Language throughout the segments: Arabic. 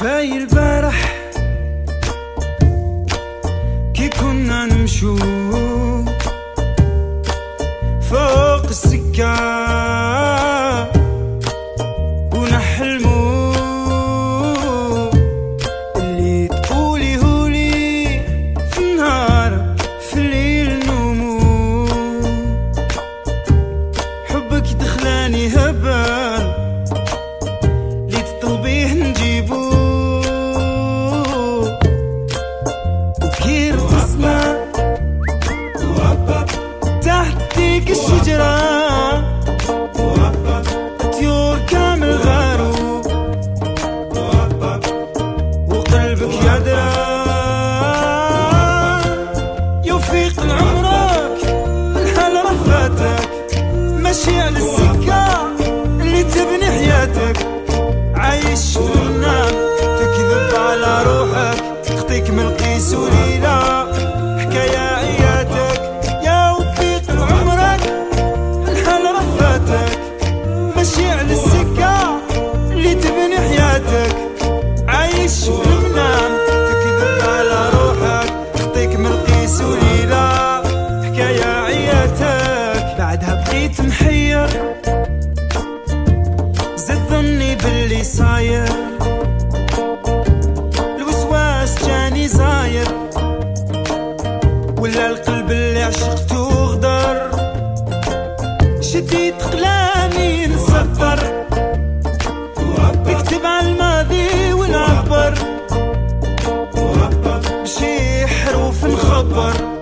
كفاية البارح كي كنا نمشو فوق السكة ونحلمو. اللي تقولي هولي في النهار في الليل نومو. حبك دخلاني ديك الشجرة. طيور كامل غاروا وقلبك يدرى. يوفيق لعمرك الحال راه فاتك. ماشي على السكة اللي تبني حياتك. عايش في المنام تكذب على روحك. خطيك من القيس وليلة وليلة حكاية عياتك بعدها بقيت محير. زد ظني باللي صاير. الوسواس جاني زاير. ولا القلب اللي عشقته غدر. شديت قلامي نسطر حروف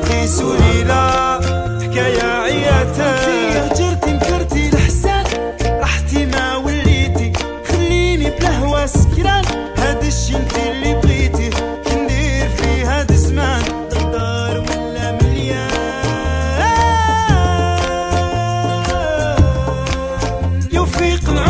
تلقي سويلة حكاية عياتها هجرتي جرتي مكرتي الحسان رحتي ما وليتي. خليني بلهوى سكران. هاد الشي انتي اللي بغيتي. كندير في هاد الزمان. دردار ولا مليان؟ يوفيق العمر.